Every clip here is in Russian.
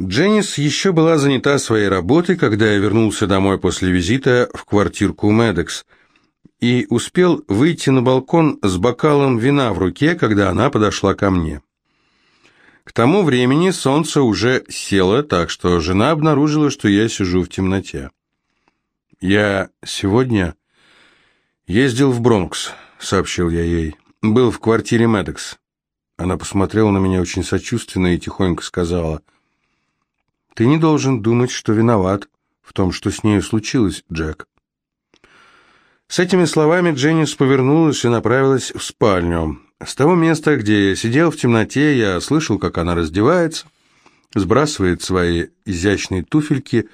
Дженнис еще была занята своей работой, когда я вернулся домой после визита в квартирку Медекс и успел выйти на балкон с бокалом вина в руке, когда она подошла ко мне. К тому времени солнце уже село, так что жена обнаружила, что я сижу в темноте. «Я сегодня ездил в Бронкс», — сообщил я ей. «Был в квартире Медекс». Она посмотрела на меня очень сочувственно и тихонько сказала, «Ты не должен думать, что виноват в том, что с нею случилось, Джек». С этими словами Дженнис повернулась и направилась в спальню. С того места, где я сидел в темноте, я слышал, как она раздевается, сбрасывает свои изящные туфельки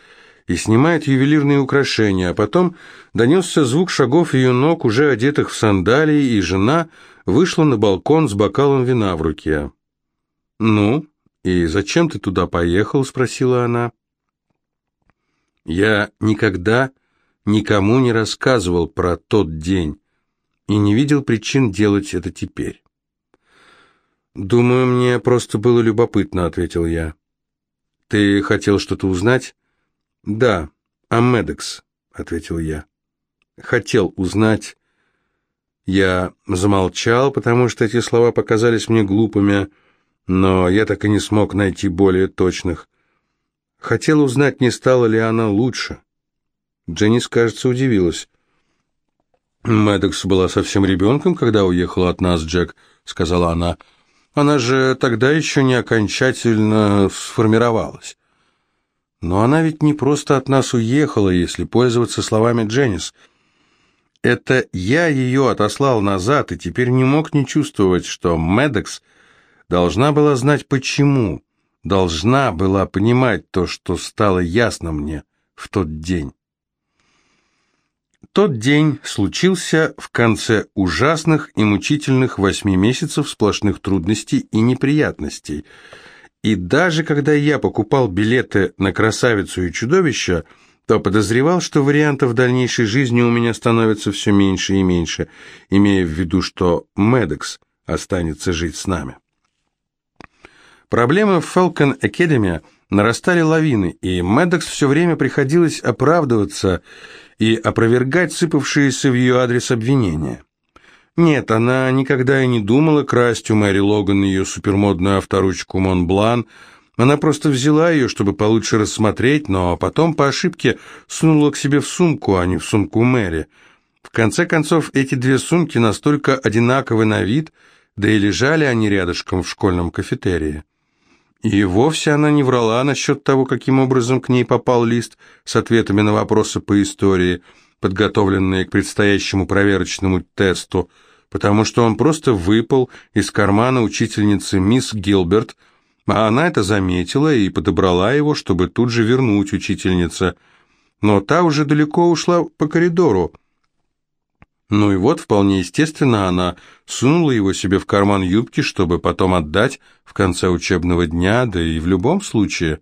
и снимает ювелирные украшения, а потом донесся звук шагов ее ног, уже одетых в сандалии, и жена вышла на балкон с бокалом вина в руке. «Ну, и зачем ты туда поехал?» — спросила она. «Я никогда никому не рассказывал про тот день и не видел причин делать это теперь. «Думаю, мне просто было любопытно», — ответил я. «Ты хотел что-то узнать?» «Да, о Медекс», — ответил я. «Хотел узнать...» Я замолчал, потому что эти слова показались мне глупыми, но я так и не смог найти более точных. Хотел узнать, не стала ли она лучше. Дженнис, кажется, удивилась. «Мэддокс была совсем ребенком, когда уехала от нас, Джек», — сказала она. «Она же тогда еще не окончательно сформировалась». «Но она ведь не просто от нас уехала, если пользоваться словами Дженнис. Это я ее отослал назад и теперь не мог не чувствовать, что Мэддокс должна была знать почему, должна была понимать то, что стало ясно мне в тот день». Тот день случился в конце ужасных и мучительных восьми месяцев сплошных трудностей и неприятностей. И даже когда я покупал билеты на «Красавицу и чудовище», то подозревал, что вариантов дальнейшей жизни у меня становится все меньше и меньше, имея в виду, что Медекс останется жить с нами. Проблемы в Falcon Academy нарастали лавины, и Медекс все время приходилось оправдываться и опровергать сыпавшиеся в ее адрес обвинения. Нет, она никогда и не думала красть у Мэри Логан ее супермодную авторучку Монблан. Она просто взяла ее, чтобы получше рассмотреть, но потом по ошибке сунула к себе в сумку, а не в сумку Мэри. В конце концов, эти две сумки настолько одинаковы на вид, да и лежали они рядышком в школьном кафетерии. И вовсе она не врала насчет того, каким образом к ней попал лист с ответами на вопросы по истории, подготовленные к предстоящему проверочному тесту, потому что он просто выпал из кармана учительницы мисс Гилберт, а она это заметила и подобрала его, чтобы тут же вернуть учительнице. Но та уже далеко ушла по коридору, ну и вот, вполне естественно, она сунула его себе в карман юбки, чтобы потом отдать в конце учебного дня, да и в любом случае.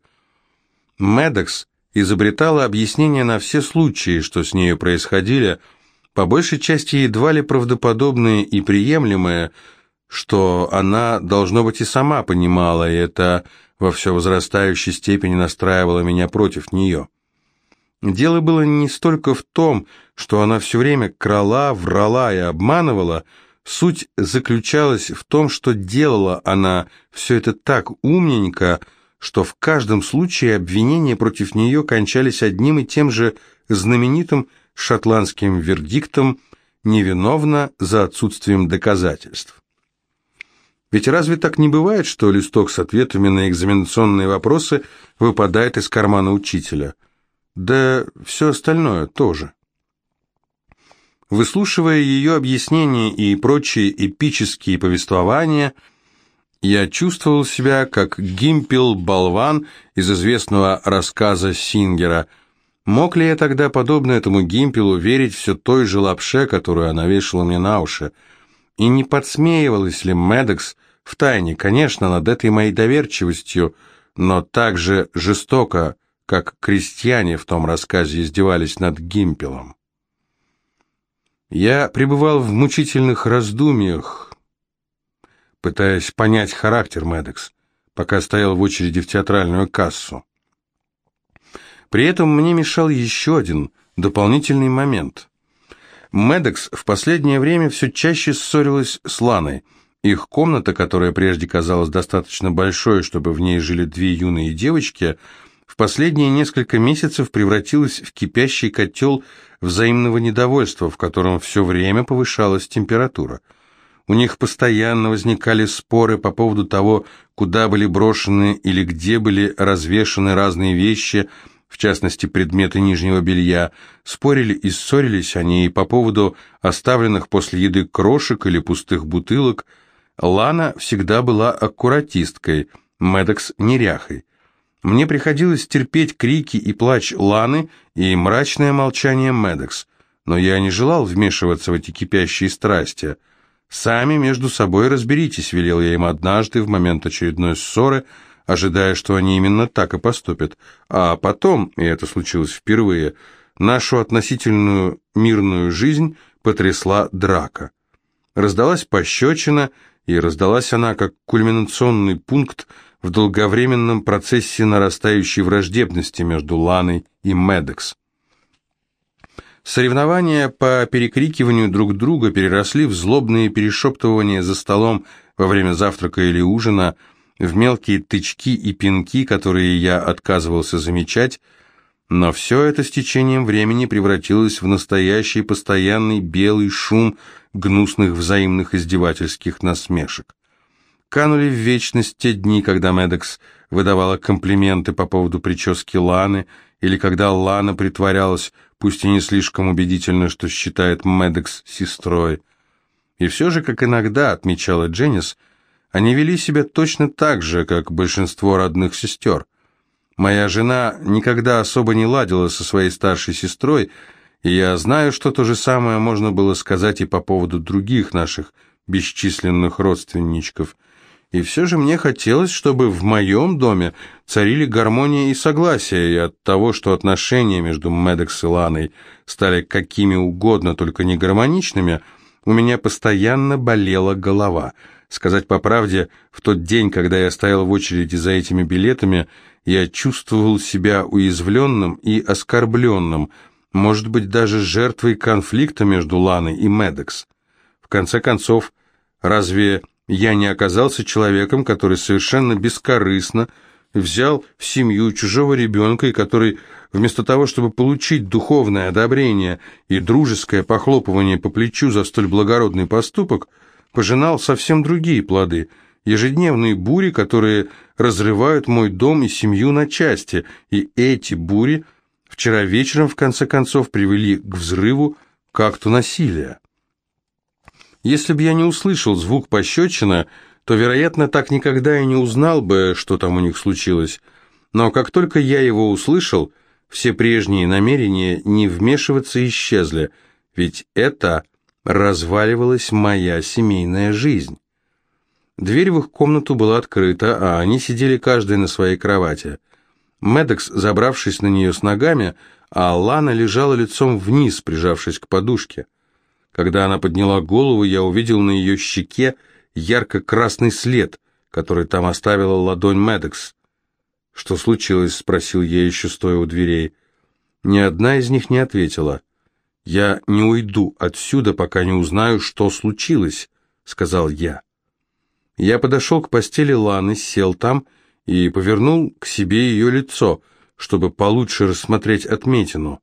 Медекс изобретала объяснения на все случаи, что с нею происходили, по большей части едва ли правдоподобные и приемлемые, что она, должно быть, и сама понимала, и это во все возрастающей степени настраивало меня против нее. Дело было не столько в том, что она все время крала, врала и обманывала, суть заключалась в том, что делала она все это так умненько, что в каждом случае обвинения против нее кончались одним и тем же знаменитым шотландским вердиктом «невиновна за отсутствием доказательств». Ведь разве так не бывает, что листок с ответами на экзаменационные вопросы выпадает из кармана учителя – да все остальное тоже. Выслушивая ее объяснения и прочие эпические повествования, я чувствовал себя как гимпел-болван из известного рассказа Сингера. Мог ли я тогда, подобно этому гимпелу, верить все той же лапше, которую она вешала мне на уши? И не подсмеивалась ли Медекс втайне, конечно, над этой моей доверчивостью, но также жестоко, как крестьяне в том рассказе издевались над Гимпелом. Я пребывал в мучительных раздумьях, пытаясь понять характер Медекс, пока стоял в очереди в театральную кассу. При этом мне мешал еще один дополнительный момент. Медекс в последнее время все чаще ссорилась с Ланой. Их комната, которая прежде казалась достаточно большой, чтобы в ней жили две юные девочки, в последние несколько месяцев превратилась в кипящий котел взаимного недовольства, в котором все время повышалась температура. У них постоянно возникали споры по поводу того, куда были брошены или где были развешаны разные вещи, в частности предметы нижнего белья, спорили и ссорились они и по поводу оставленных после еды крошек или пустых бутылок. Лана всегда была аккуратисткой, Медекс – неряхой. Мне приходилось терпеть крики и плач Ланы и мрачное молчание Медекс, но я не желал вмешиваться в эти кипящие страсти. «Сами между собой разберитесь», — велел я им однажды в момент очередной ссоры – ожидая, что они именно так и поступят. А потом, и это случилось впервые, нашу относительную мирную жизнь потрясла драка. Раздалась пощечина, и раздалась она как кульминационный пункт в долговременном процессе нарастающей враждебности между Ланой и Медекс. Соревнования по перекрикиванию друг друга переросли в злобные перешептывания за столом во время завтрака или ужина – в мелкие тычки и пинки, которые я отказывался замечать, но все это с течением времени превратилось в настоящий постоянный белый шум гнусных взаимных издевательских насмешек. Канули в вечность те дни, когда Медекс выдавала комплименты по поводу прически Ланы, или когда Лана притворялась, пусть и не слишком убедительно, что считает Медекс сестрой. И все же, как иногда отмечала Дженнис, они вели себя точно так же, как большинство родных сестер. Моя жена никогда особо не ладила со своей старшей сестрой, и я знаю, что то же самое можно было сказать и по поводу других наших бесчисленных родственничков. И все же мне хотелось, чтобы в моем доме царили гармония и согласие, и от того, что отношения между Медекс и Ланой стали какими угодно, только не гармоничными, у меня постоянно болела голова – Сказать по правде, в тот день, когда я стоял в очереди за этими билетами, я чувствовал себя уязвленным и оскорбленным, может быть, даже жертвой конфликта между Ланой и Медекс. В конце концов, разве я не оказался человеком, который совершенно бескорыстно взял в семью чужого ребенка и который, вместо того, чтобы получить духовное одобрение и дружеское похлопывание по плечу за столь благородный поступок, пожинал совсем другие плоды, ежедневные бури, которые разрывают мой дом и семью на части, и эти бури вчера вечером в конце концов привели к взрыву к акту насилия. Если бы я не услышал звук пощечина, то, вероятно, так никогда и не узнал бы, что там у них случилось. Но как только я его услышал, все прежние намерения не вмешиваться исчезли, ведь это разваливалась моя семейная жизнь. Дверь в их комнату была открыта, а они сидели каждый на своей кровати. Медекс, забравшись на нее с ногами, а Лана лежала лицом вниз, прижавшись к подушке. Когда она подняла голову, я увидел на ее щеке ярко-красный след, который там оставила ладонь Медекс. «Что случилось?» — спросил я еще стоя у дверей. Ни одна из них не ответила. «Я не уйду отсюда, пока не узнаю, что случилось», — сказал я. Я подошел к постели Ланы, сел там и повернул к себе ее лицо, чтобы получше рассмотреть отметину.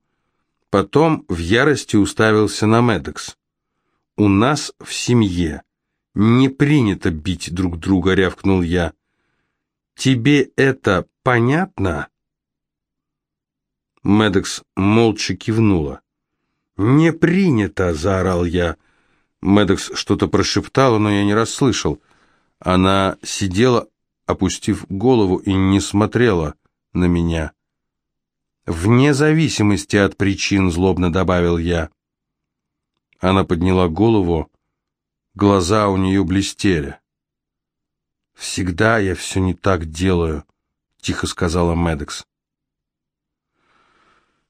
Потом в ярости уставился на Медекс. «У нас в семье не принято бить друг друга», — рявкнул я. «Тебе это понятно?» Медекс молча кивнула. «Не принято!» — заорал я. Медекс что-то прошептала, но я не расслышал. Она сидела, опустив голову, и не смотрела на меня. «Вне зависимости от причин», — злобно добавил я. Она подняла голову, глаза у нее блестели. «Всегда я все не так делаю», — тихо сказала Медекс.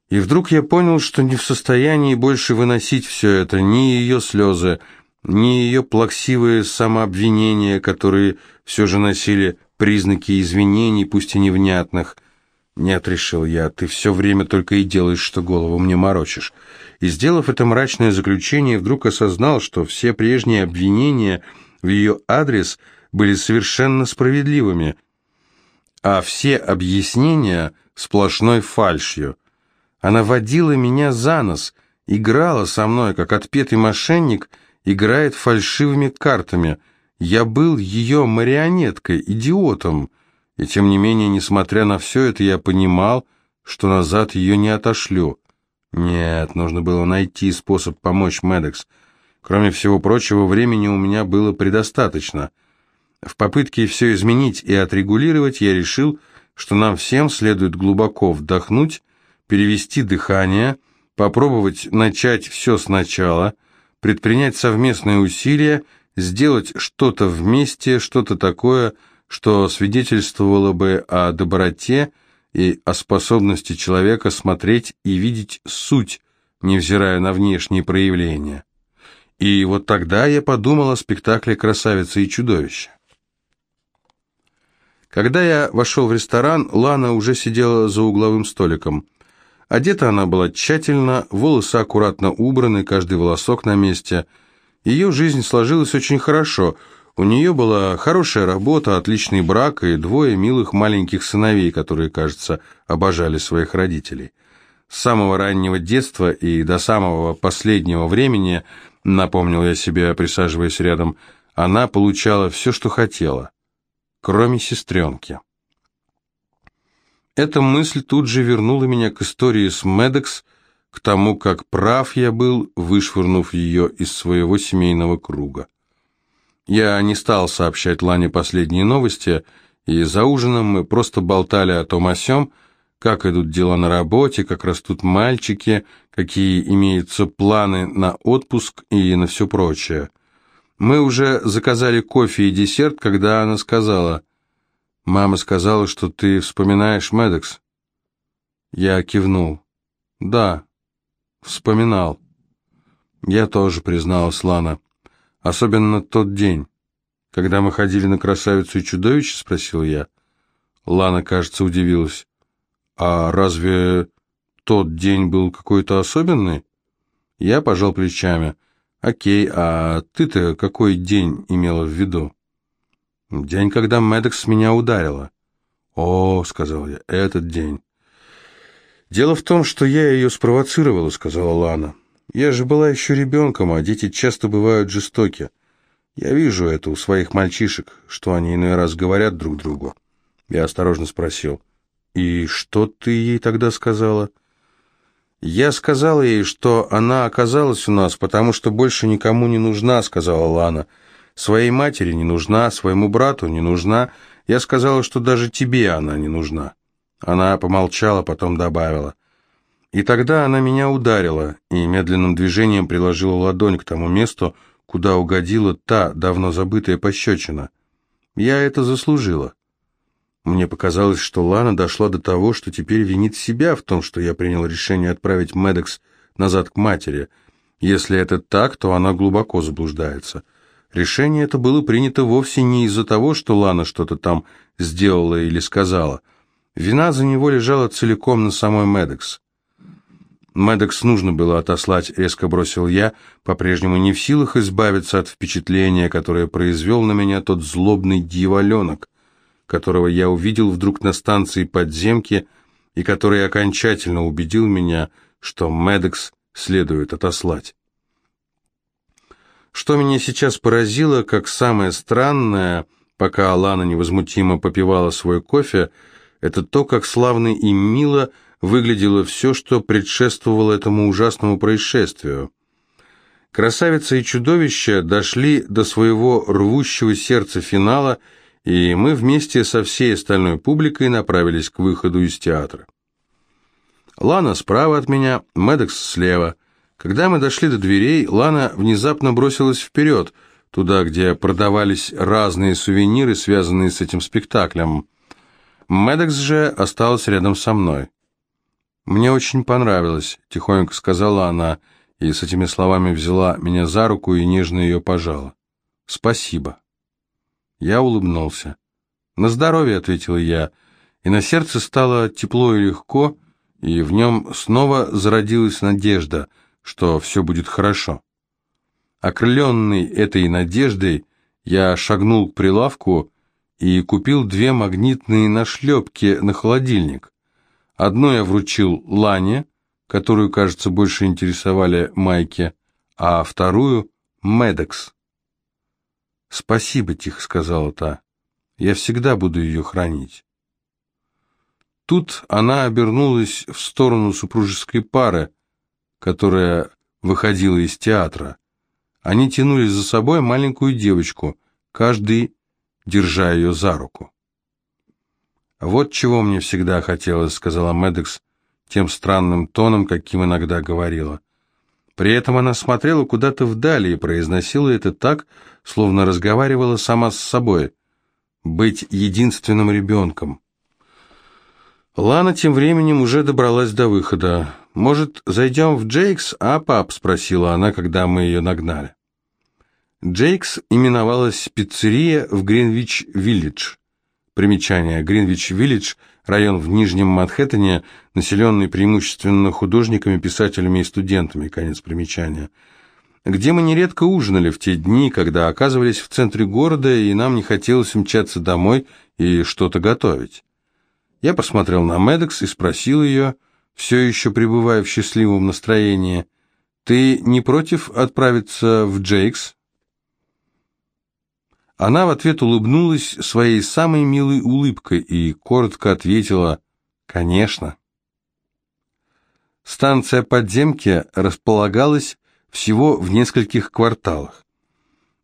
И вдруг я понял, что не в состоянии больше выносить все это, ни ее слезы, ни ее плаксивые самообвинения, которые все же носили признаки извинений, пусть и невнятных. «Нет», — решил я, — «ты все время только и делаешь, что голову мне морочишь». И, сделав это мрачное заключение, вдруг осознал, что все прежние обвинения в ее адрес были совершенно справедливыми, а все объяснения — сплошной фальшью. Она водила меня за нос, играла со мной, как отпетый мошенник играет фальшивыми картами. Я был ее марионеткой, идиотом. И тем не менее, несмотря на все это, я понимал, что назад ее не отошлю. Нет, нужно было найти способ помочь Медекс. Кроме всего прочего, времени у меня было предостаточно. В попытке все изменить и отрегулировать, я решил, что нам всем следует глубоко вдохнуть, перевести дыхание, попробовать начать все сначала, предпринять совместные усилия, сделать что-то вместе, что-то такое, что свидетельствовало бы о доброте и о способности человека смотреть и видеть суть, невзирая на внешние проявления. И вот тогда я подумал о спектакле «Красавица и чудовище». Когда я вошел в ресторан, Лана уже сидела за угловым столиком. Одета она была тщательно, волосы аккуратно убраны, каждый волосок на месте. Ее жизнь сложилась очень хорошо. У нее была хорошая работа, отличный брак и двое милых маленьких сыновей, которые, кажется, обожали своих родителей. С самого раннего детства и до самого последнего времени, напомнил я себе, присаживаясь рядом, она получала все, что хотела, кроме сестренки. Эта мысль тут же вернула меня к истории с Медекс, к тому, как прав я был, вышвырнув ее из своего семейного круга. Я не стал сообщать Лане последние новости, и за ужином мы просто болтали о том о сём, как идут дела на работе, как растут мальчики, какие имеются планы на отпуск и на все прочее. Мы уже заказали кофе и десерт, когда она сказала – «Мама сказала, что ты вспоминаешь Медекс». Я кивнул. «Да, вспоминал». «Я тоже», — призналась Лана. «Особенно тот день, когда мы ходили на красавицу и чудовище?» — спросил я. Лана, кажется, удивилась. «А разве тот день был какой-то особенный?» Я пожал плечами. «Окей, а ты-то какой день имела в виду?» День, когда Медекс меня ударила. «О», — сказал я, — «этот день». «Дело в том, что я ее спровоцировала», — сказала Лана. «Я же была еще ребенком, а дети часто бывают жестоки. Я вижу это у своих мальчишек, что они иной раз говорят друг другу». Я осторожно спросил. «И что ты ей тогда сказала?» «Я сказала ей, что она оказалась у нас, потому что больше никому не нужна», — сказала Лана. Своей матери не нужна, своему брату не нужна. Я сказала, что даже тебе она не нужна. Она помолчала, потом добавила. И тогда она меня ударила и медленным движением приложила ладонь к тому месту, куда угодила та давно забытая пощечина. Я это заслужила. Мне показалось, что Лана дошла до того, что теперь винит себя в том, что я принял решение отправить Медекс назад к матери. Если это так, то она глубоко заблуждается. Решение это было принято вовсе не из-за того, что Лана что-то там сделала или сказала. Вина за него лежала целиком на самой Медекс. Медекс нужно было отослать, резко бросил я, по-прежнему не в силах избавиться от впечатления, которое произвел на меня тот злобный дьяволенок, которого я увидел вдруг на станции подземки и который окончательно убедил меня, что Медекс следует отослать. Что меня сейчас поразило, как самое странное, пока Алана невозмутимо попивала свой кофе, это то, как славно и мило выглядело все, что предшествовало этому ужасному происшествию. Красавица и чудовище дошли до своего рвущего сердца финала, и мы вместе со всей остальной публикой направились к выходу из театра. Лана справа от меня, Медекс слева – когда мы дошли до дверей, Лана внезапно бросилась вперед, туда, где продавались разные сувениры, связанные с этим спектаклем. Медекс же осталась рядом со мной. «Мне очень понравилось», — тихонько сказала она, и с этими словами взяла меня за руку и нежно ее пожала. «Спасибо». Я улыбнулся. «На здоровье», — ответил я, и на сердце стало тепло и легко, и в нем снова зародилась надежда, что все будет хорошо. Окрыленный этой надеждой, я шагнул к прилавку и купил две магнитные нашлепки на холодильник. Одну я вручил Лане, которую, кажется, больше интересовали майки, а вторую — Медекс. «Спасибо, — тихо сказала та, — я всегда буду ее хранить». Тут она обернулась в сторону супружеской пары, которая выходила из театра. Они тянули за собой маленькую девочку, каждый держа ее за руку. «Вот чего мне всегда хотелось», — сказала Медекс тем странным тоном, каким иногда говорила. При этом она смотрела куда-то вдали и произносила это так, словно разговаривала сама с собой. «Быть единственным ребенком». Лана тем временем уже добралась до выхода. «Может, зайдем в Джейкс, а, пап?» — спросила она, когда мы ее нагнали. Джейкс именовалась пиццерия в Гринвич-Виллидж. Примечание. Гринвич-Виллидж – район в Нижнем Манхэттене, населенный преимущественно художниками, писателями и студентами. Конец примечания. Где мы нередко ужинали в те дни, когда оказывались в центре города, и нам не хотелось мчаться домой и что-то готовить. Я посмотрел на Медекс и спросил ее, все еще пребывая в счастливом настроении, «Ты не против отправиться в Джейкс?» Она в ответ улыбнулась своей самой милой улыбкой и коротко ответила «Конечно». Станция подземки располагалась всего в нескольких кварталах.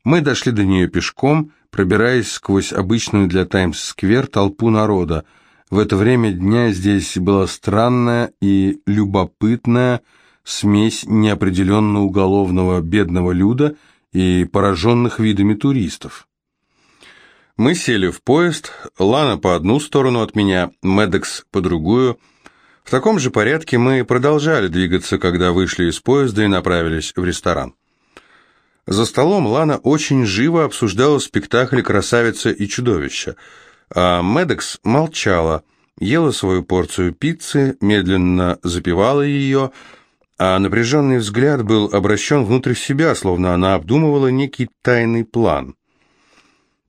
Мы дошли до нее пешком, пробираясь сквозь обычную для Таймс-сквер толпу народа. В это время дня здесь была странная и любопытная смесь неопределенно уголовного бедного люда и пораженных видами туристов. Мы сели в поезд, Лана по одну сторону от меня, Медекс по другую. В таком же порядке мы продолжали двигаться, когда вышли из поезда и направились в ресторан. За столом Лана очень живо обсуждала спектакль «Красавица и чудовище», а Медекс молчала, ела свою порцию пиццы, медленно запивала ее, а напряженный взгляд был обращен внутрь себя, словно она обдумывала некий тайный план –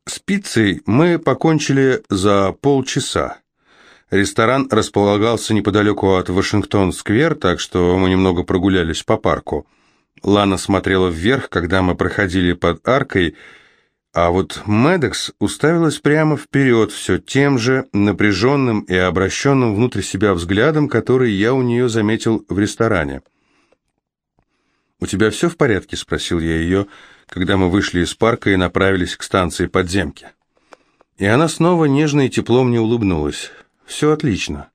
с пиццей мы покончили за полчаса. Ресторан располагался неподалеку от Вашингтон-сквер, так что мы немного прогулялись по парку. Лана смотрела вверх, когда мы проходили под аркой, а вот Медекс уставилась прямо вперед, все тем же напряженным и обращенным внутрь себя взглядом, который я у нее заметил в ресторане. «У тебя все в порядке?» – спросил я ее, – когда мы вышли из парка и направились к станции подземки. И она снова нежно и тепло мне улыбнулась. «Все отлично».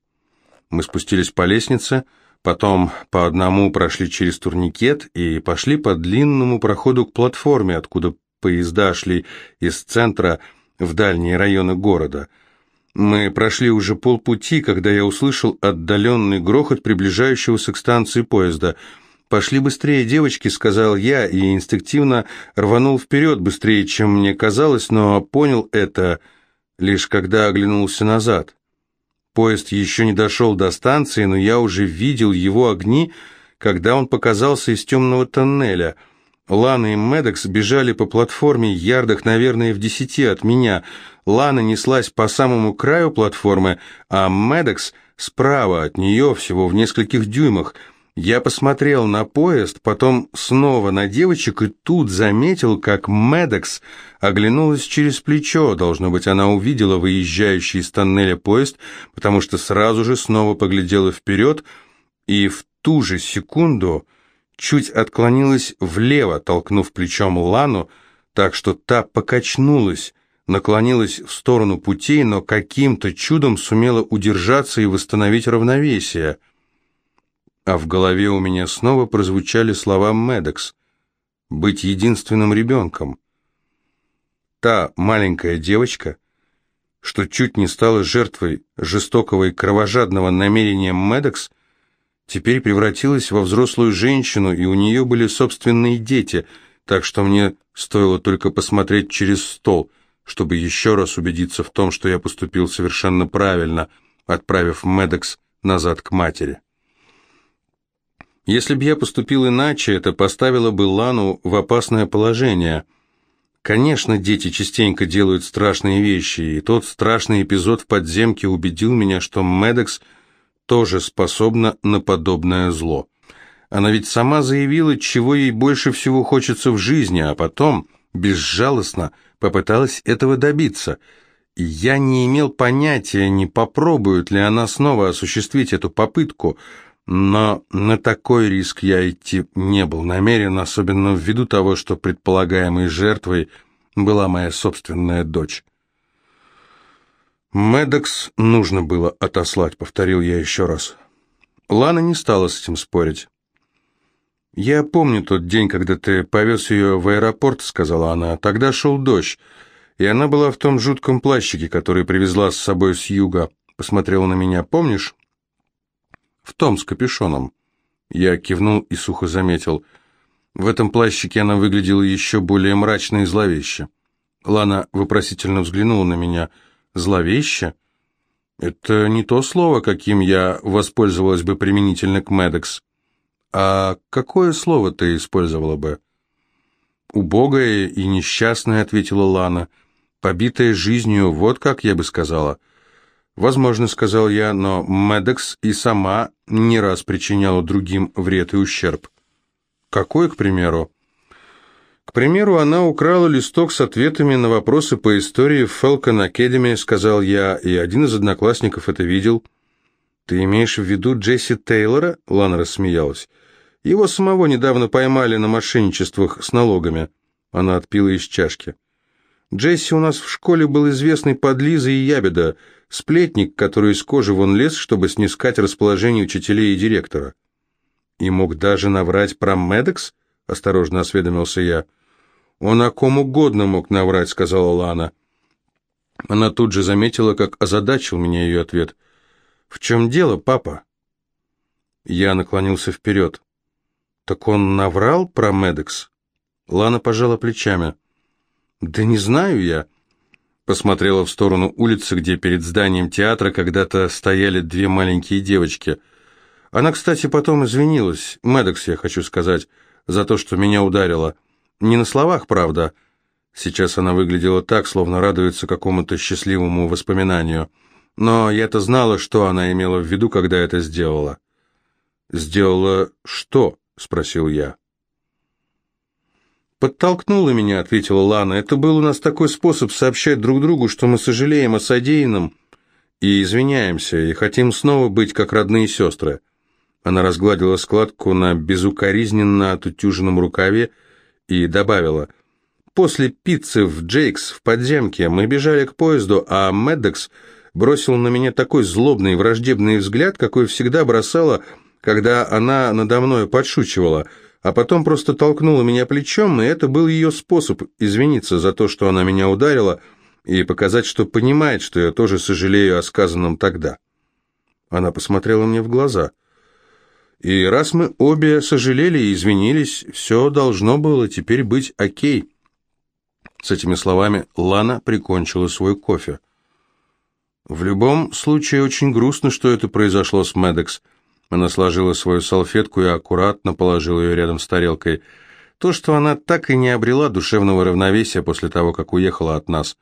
Мы спустились по лестнице, потом по одному прошли через турникет и пошли по длинному проходу к платформе, откуда поезда шли из центра в дальние районы города. Мы прошли уже полпути, когда я услышал отдаленный грохот приближающегося к станции поезда – «Пошли быстрее, девочки», — сказал я, и инстинктивно рванул вперед быстрее, чем мне казалось, но понял это лишь когда оглянулся назад. Поезд еще не дошел до станции, но я уже видел его огни, когда он показался из темного тоннеля. Лана и Медекс бежали по платформе, ярдах, наверное, в десяти от меня. Лана неслась по самому краю платформы, а Медекс справа от нее, всего в нескольких дюймах — я посмотрел на поезд, потом снова на девочек и тут заметил, как Медекс оглянулась через плечо. Должно быть, она увидела выезжающий из тоннеля поезд, потому что сразу же снова поглядела вперед и в ту же секунду чуть отклонилась влево, толкнув плечом Лану, так что та покачнулась, наклонилась в сторону путей, но каким-то чудом сумела удержаться и восстановить равновесие а в голове у меня снова прозвучали слова Медекс «быть единственным ребенком». Та маленькая девочка, что чуть не стала жертвой жестокого и кровожадного намерения Медекс, теперь превратилась во взрослую женщину, и у нее были собственные дети, так что мне стоило только посмотреть через стол, чтобы еще раз убедиться в том, что я поступил совершенно правильно, отправив Медекс назад к матери. Если бы я поступил иначе, это поставило бы Лану в опасное положение. Конечно, дети частенько делают страшные вещи, и тот страшный эпизод в подземке убедил меня, что Медекс тоже способна на подобное зло. Она ведь сама заявила, чего ей больше всего хочется в жизни, а потом безжалостно попыталась этого добиться. Я не имел понятия, не попробует ли она снова осуществить эту попытку – но на такой риск я идти не был намерен, особенно ввиду того, что предполагаемой жертвой была моя собственная дочь. «Медекс нужно было отослать», — повторил я еще раз. Лана не стала с этим спорить. «Я помню тот день, когда ты повез ее в аэропорт», — сказала она. «Тогда шел дождь, и она была в том жутком плащике, который привезла с собой с юга. Посмотрела на меня, помнишь?» В том с капюшоном. Я кивнул и сухо заметил. В этом плащике она выглядела еще более мрачно и зловеще. Лана вопросительно взглянула на меня. «Зловеще?» «Это не то слово, каким я воспользовалась бы применительно к Медекс. А какое слово ты использовала бы?» «Убогое и несчастное», — ответила Лана. «Побитая жизнью, вот как я бы сказала». «Возможно», — сказал я, — «но Медекс и сама не раз причиняла другим вред и ущерб». «Какой, к примеру?» «К примеру, она украла листок с ответами на вопросы по истории в Falcon Academy», — сказал я, и один из одноклассников это видел. «Ты имеешь в виду Джесси Тейлора?» — Лана рассмеялась. «Его самого недавно поймали на мошенничествах с налогами». Она отпила из чашки. «Джесси у нас в школе был известный подлиза и ябеда», Сплетник, который из кожи вон лез, чтобы снискать расположение учителей и директора. И мог даже наврать про Медекс? Осторожно осведомился я. Он о ком угодно мог наврать, сказала Лана. Она тут же заметила, как озадачил меня ее ответ. «В чем дело, папа?» Я наклонился вперед. «Так он наврал про Медекс?» Лана пожала плечами. «Да не знаю я посмотрела в сторону улицы, где перед зданием театра когда-то стояли две маленькие девочки. Она, кстати, потом извинилась, Мэддокс, я хочу сказать, за то, что меня ударила. Не на словах, правда. Сейчас она выглядела так, словно радуется какому-то счастливому воспоминанию. Но я-то знала, что она имела в виду, когда это сделала. «Сделала что?» — спросил я. «Подтолкнула меня», — ответила Лана. «Это был у нас такой способ сообщать друг другу, что мы сожалеем о содеянном и извиняемся, и хотим снова быть как родные сестры». Она разгладила складку на безукоризненно отутюженном рукаве и добавила. «После пиццы в Джейкс в подземке мы бежали к поезду, а Меддекс бросил на меня такой злобный враждебный взгляд, какой всегда бросала, когда она надо мной подшучивала» а потом просто толкнула меня плечом, и это был ее способ извиниться за то, что она меня ударила, и показать, что понимает, что я тоже сожалею о сказанном тогда. Она посмотрела мне в глаза. И раз мы обе сожалели и извинились, все должно было теперь быть окей. С этими словами Лана прикончила свой кофе. В любом случае очень грустно, что это произошло с Медекс. Она сложила свою салфетку и аккуратно положила ее рядом с тарелкой. То, что она так и не обрела душевного равновесия после того, как уехала от нас,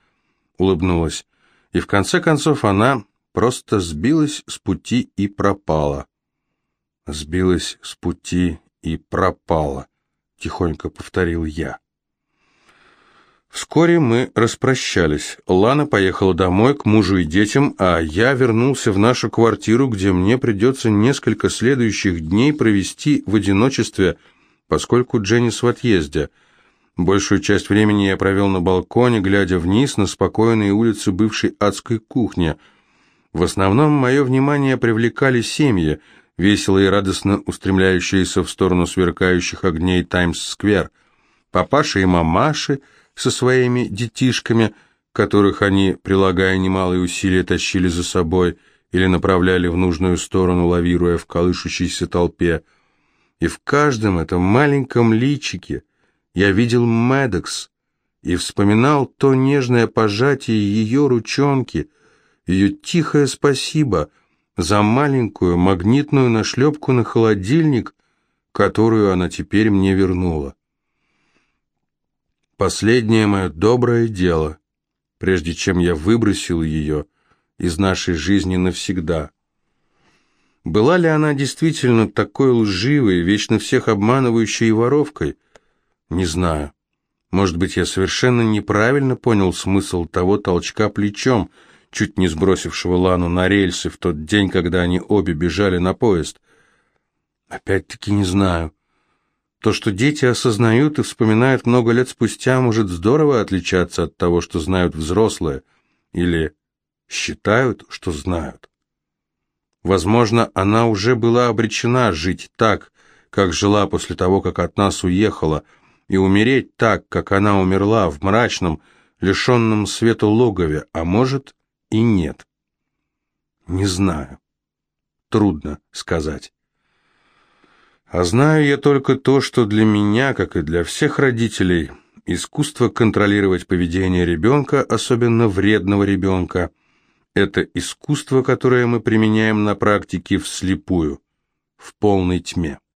улыбнулась. И в конце концов она просто сбилась с пути и пропала. Сбилась с пути и пропала, тихонько повторил я. Вскоре мы распрощались. Лана поехала домой к мужу и детям, а я вернулся в нашу квартиру, где мне придется несколько следующих дней провести в одиночестве, поскольку Дженнис в отъезде. Большую часть времени я провел на балконе, глядя вниз на спокойные улицы бывшей адской кухни. В основном мое внимание привлекали семьи, весело и радостно устремляющиеся в сторону сверкающих огней Таймс-сквер. Папаши и мамаши — со своими детишками, которых они, прилагая немалые усилия, тащили за собой или направляли в нужную сторону, лавируя в колышущейся толпе. И в каждом этом маленьком личике я видел Медекс и вспоминал то нежное пожатие ее ручонки, ее тихое спасибо за маленькую магнитную нашлепку на холодильник, которую она теперь мне вернула. Последнее мое доброе дело, прежде чем я выбросил ее из нашей жизни навсегда. Была ли она действительно такой лживой, вечно всех обманывающей и воровкой? Не знаю. Может быть, я совершенно неправильно понял смысл того толчка плечом, чуть не сбросившего Лану на рельсы в тот день, когда они обе бежали на поезд. Опять-таки не знаю. То, что дети осознают и вспоминают много лет спустя, может здорово отличаться от того, что знают взрослые, или считают, что знают. Возможно, она уже была обречена жить так, как жила после того, как от нас уехала, и умереть так, как она умерла, в мрачном, лишенном свету логове, а может и нет. Не знаю. Трудно сказать. А знаю я только то, что для меня, как и для всех родителей, искусство контролировать поведение ребенка, особенно вредного ребенка, это искусство, которое мы применяем на практике вслепую, в полной тьме.